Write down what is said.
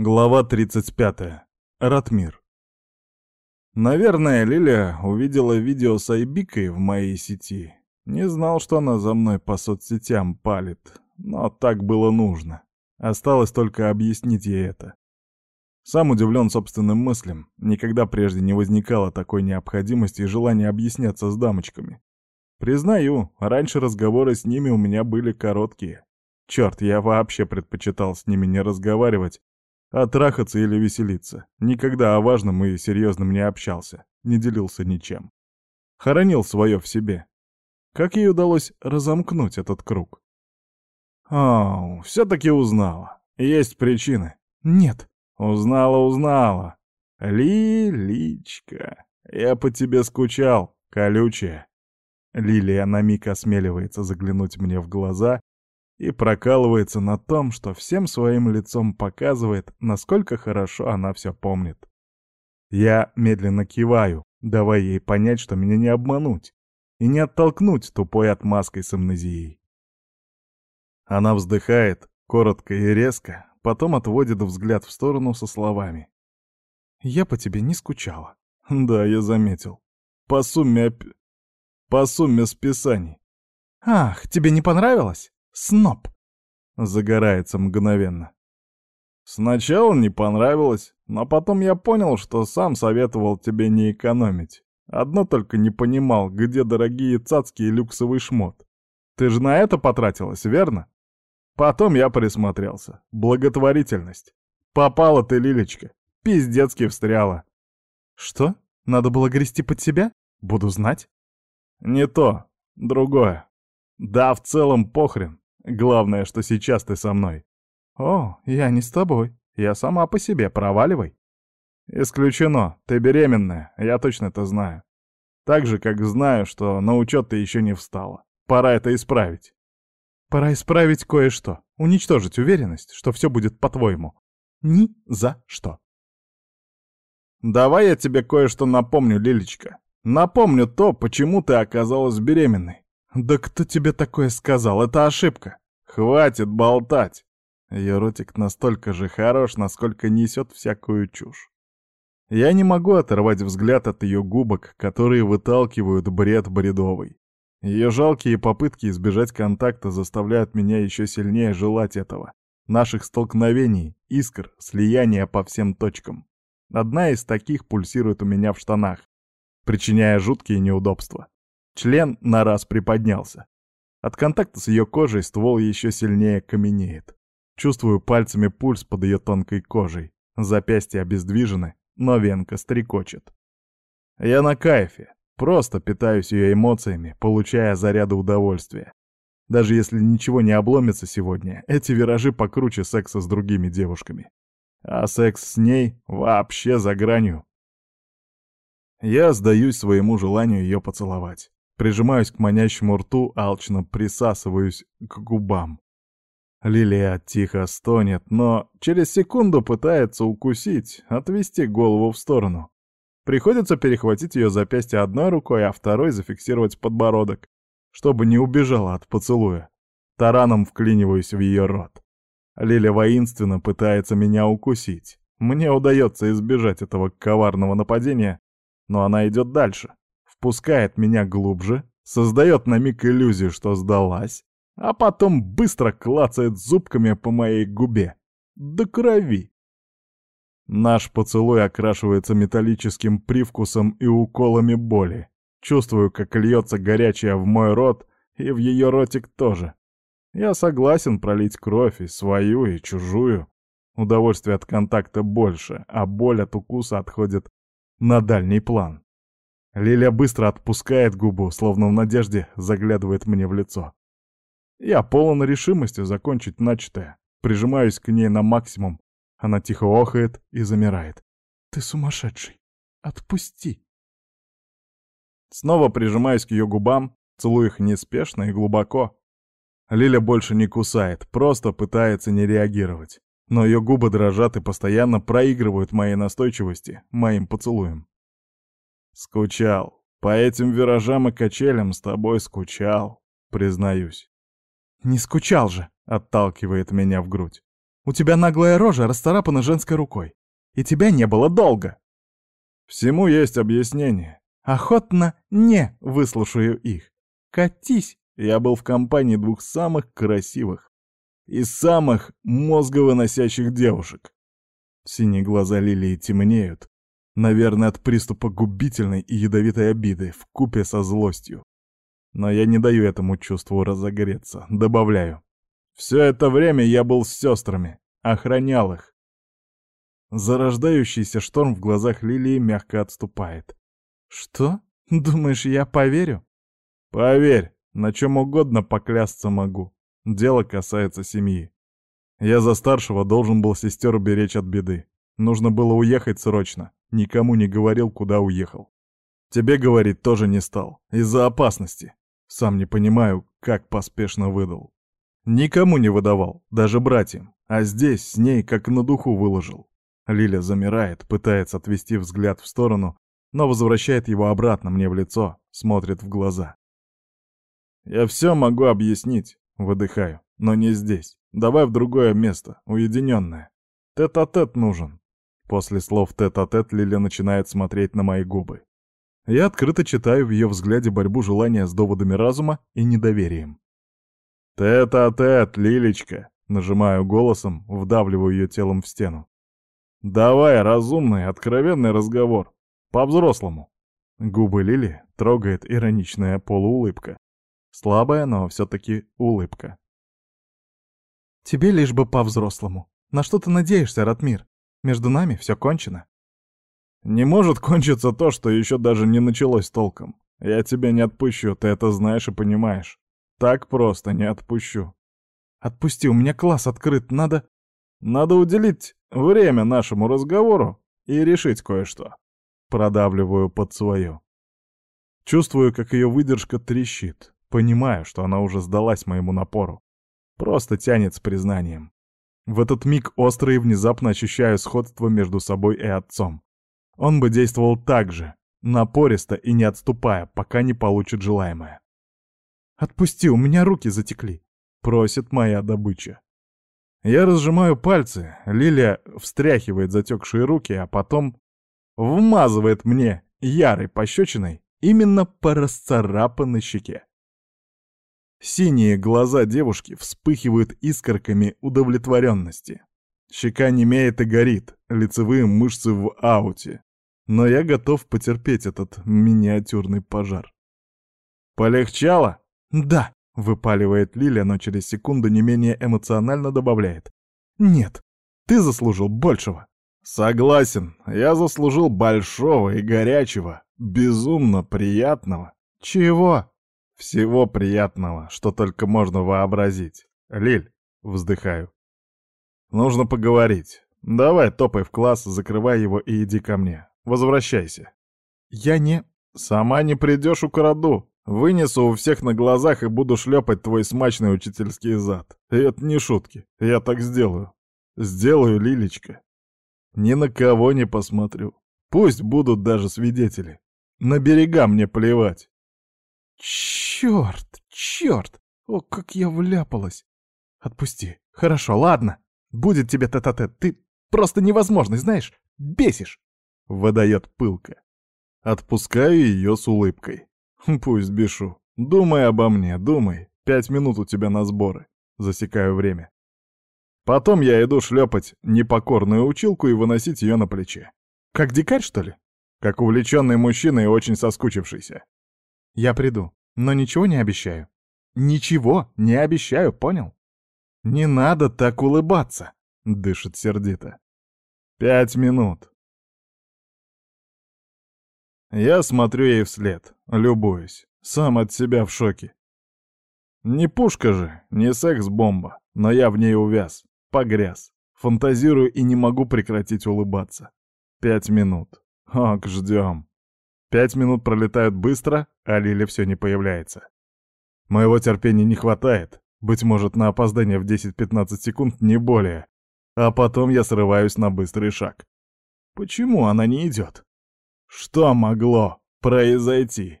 Глава 35. Ратмир. Наверное, Лиля увидела видео с Айбикой в моей сети. Не знал, что она за мной по соцсетям палит, но так было нужно. Осталось только объяснить ей это. Сам удивлен собственным мыслям, никогда прежде не возникало такой необходимости и желания объясняться с дамочками. Признаю, раньше разговоры с ними у меня были короткие. Черт, я вообще предпочитал с ними не разговаривать, а трахаться или веселиться. Никогда о важном и серьезном не общался, не делился ничем. Хоронил свое в себе. Как ей удалось разомкнуть этот круг? Ау, все-таки узнала. Есть причины. Нет. Узнала, узнала. Лиличка, я по тебе скучал, колючая. Лилия на миг осмеливается заглянуть мне в глаза, и прокалывается на том, что всем своим лицом показывает, насколько хорошо она все помнит. Я медленно киваю, давая ей понять, что меня не обмануть и не оттолкнуть тупой отмазкой с амнезией. Она вздыхает, коротко и резко, потом отводит взгляд в сторону со словами. «Я по тебе не скучала». «Да, я заметил. По сумме... Оп... по сумме списаний». «Ах, тебе не понравилось?» Сноп!» Загорается мгновенно. «Сначала не понравилось, но потом я понял, что сам советовал тебе не экономить. Одно только не понимал, где дорогие цацки и люксовый шмот. Ты же на это потратилась, верно?» Потом я присмотрелся. Благотворительность. Попала ты, Лилечка. Пиздецки встряла. Что? Надо было грести под себя? Буду знать? Не то. Другое. Да, в целом похрен. Главное, что сейчас ты со мной. О, я не с тобой. Я сама по себе, проваливай. Исключено. Ты беременная, я точно это знаю. Так же, как знаю, что на учет ты еще не встала. Пора это исправить. Пора исправить кое-что. Уничтожить уверенность, что все будет по-твоему. Ни за что. Давай я тебе кое-что напомню, Лилечка. Напомню то, почему ты оказалась беременной. Да кто тебе такое сказал? Это ошибка. Хватит болтать. Ее ротик настолько же хорош, насколько несет всякую чушь. Я не могу оторвать взгляд от ее губок, которые выталкивают бред бредовый. Ее жалкие попытки избежать контакта заставляют меня еще сильнее желать этого. Наших столкновений, искр, слияния по всем точкам. Одна из таких пульсирует у меня в штанах, причиняя жуткие неудобства. Член на раз приподнялся. От контакта с ее кожей ствол еще сильнее каменеет. Чувствую пальцами пульс под ее тонкой кожей. Запястья обездвижены, но венка стрекочет. Я на кайфе. Просто питаюсь ее эмоциями, получая заряды удовольствия. Даже если ничего не обломится сегодня, эти виражи покруче секса с другими девушками. А секс с ней вообще за гранью. Я сдаюсь своему желанию ее поцеловать. Прижимаюсь к манящему рту, алчно присасываюсь к губам. Лилия тихо стонет, но через секунду пытается укусить, отвести голову в сторону. Приходится перехватить ее запястье одной рукой, а второй зафиксировать подбородок, чтобы не убежала от поцелуя. Тараном вклиниваюсь в ее рот. Лиля воинственно пытается меня укусить. Мне удается избежать этого коварного нападения, но она идет дальше впускает меня глубже, создает на миг иллюзию, что сдалась, а потом быстро клацает зубками по моей губе. До крови. Наш поцелуй окрашивается металлическим привкусом и уколами боли. Чувствую, как льется горячая в мой рот и в ее ротик тоже. Я согласен пролить кровь, и свою, и чужую. Удовольствие от контакта больше, а боль от укуса отходит на дальний план. Лилия быстро отпускает губу, словно в надежде заглядывает мне в лицо. Я полон решимости закончить начатое. Прижимаюсь к ней на максимум. Она тихо охает и замирает. «Ты сумасшедший! Отпусти!» Снова прижимаюсь к ее губам, целую их неспешно и глубоко. Лиля больше не кусает, просто пытается не реагировать. Но ее губы дрожат и постоянно проигрывают моей настойчивости, моим поцелуем. Скучал. По этим виражам и качелям с тобой скучал, признаюсь. «Не скучал же!» — отталкивает меня в грудь. «У тебя наглая рожа расцарапана женской рукой. И тебя не было долго!» «Всему есть объяснение. Охотно не выслушаю их. Катись!» Я был в компании двух самых красивых и самых мозговоносящих девушек. Синие глаза Лилии темнеют, Наверное, от приступа губительной и ядовитой обиды в купе со злостью. Но я не даю этому чувству разогреться. Добавляю. Все это время я был с сестрами. Охранял их. Зарождающийся шторм в глазах Лилии мягко отступает. «Что? Думаешь, я поверю?» «Поверь, на чем угодно поклясться могу. Дело касается семьи. Я за старшего должен был сестер беречь от беды. Нужно было уехать срочно. Никому не говорил, куда уехал. Тебе говорить тоже не стал. Из-за опасности. Сам не понимаю, как поспешно выдал. Никому не выдавал, даже братьям. А здесь с ней как на духу выложил. Лиля замирает, пытается отвести взгляд в сторону, но возвращает его обратно мне в лицо, смотрит в глаза. «Я все могу объяснить», — выдыхаю, — «но не здесь. Давай в другое место, уединенное. Тет-а-тет -а -тет нужен. После слов «тет-а-тет» -а -тет Лиля начинает смотреть на мои губы. Я открыто читаю в ее взгляде борьбу желания с доводами разума и недоверием. «Тет-а-тет, -тет, Лилечка!» — нажимаю голосом, вдавливаю ее телом в стену. «Давай разумный, откровенный разговор. По-взрослому». Губы Лили трогает ироничная полуулыбка. Слабая, но все-таки улыбка. «Тебе лишь бы по-взрослому. На что ты надеешься, Ратмир?» Между нами все кончено. Не может кончиться то, что еще даже не началось толком. Я тебя не отпущу, ты это знаешь и понимаешь. Так просто не отпущу. Отпусти, у меня класс открыт, надо... Надо уделить время нашему разговору и решить кое-что. Продавливаю под свое. Чувствую, как ее выдержка трещит. Понимаю, что она уже сдалась моему напору. Просто тянет с признанием. В этот миг остро и внезапно ощущаю сходство между собой и отцом. Он бы действовал так же, напористо и не отступая, пока не получит желаемое. «Отпусти, у меня руки затекли», — просит моя добыча. Я разжимаю пальцы, Лилия встряхивает затекшие руки, а потом вмазывает мне ярой пощечиной именно по расцарапанной щеке. Синие глаза девушки вспыхивают искорками удовлетворенности. Щека немеет и горит, лицевые мышцы в ауте. Но я готов потерпеть этот миниатюрный пожар. «Полегчало?» «Да», — выпаливает Лиля, но через секунду не менее эмоционально добавляет. «Нет, ты заслужил большего». «Согласен, я заслужил большого и горячего, безумно приятного». «Чего?» Всего приятного, что только можно вообразить. Лиль, вздыхаю. Нужно поговорить. Давай топай в класс, закрывай его и иди ко мне. Возвращайся. Я не... Сама не придешь, украду. Вынесу у всех на глазах и буду шлепать твой смачный учительский зад. И это не шутки. Я так сделаю. Сделаю, Лилечка. Ни на кого не посмотрю. Пусть будут даже свидетели. На берега мне плевать. Черт, черт! О, как я вляпалась! Отпусти. Хорошо, ладно. Будет тебе тет-а-тет. Ты просто невозможный, знаешь? Бесишь. Выдает пылка. Отпускаю ее с улыбкой. Пусть бешу. Думай обо мне, думай. Пять минут у тебя на сборы. Засекаю время. Потом я иду шлепать непокорную училку и выносить ее на плече. Как дикарь, что ли? Как увлеченный мужчина и очень соскучившийся. Я приду, но ничего не обещаю. Ничего не обещаю, понял? Не надо так улыбаться, дышит сердито. Пять минут. Я смотрю ей вслед, любуюсь, сам от себя в шоке. Не пушка же, не секс-бомба, но я в ней увяз, погряз, фантазирую и не могу прекратить улыбаться. Пять минут. Ок, ждем. Пять минут пролетают быстро, а Лиля все не появляется. Моего терпения не хватает, быть может, на опоздание в 10-15 секунд, не более. А потом я срываюсь на быстрый шаг. Почему она не идет? Что могло произойти?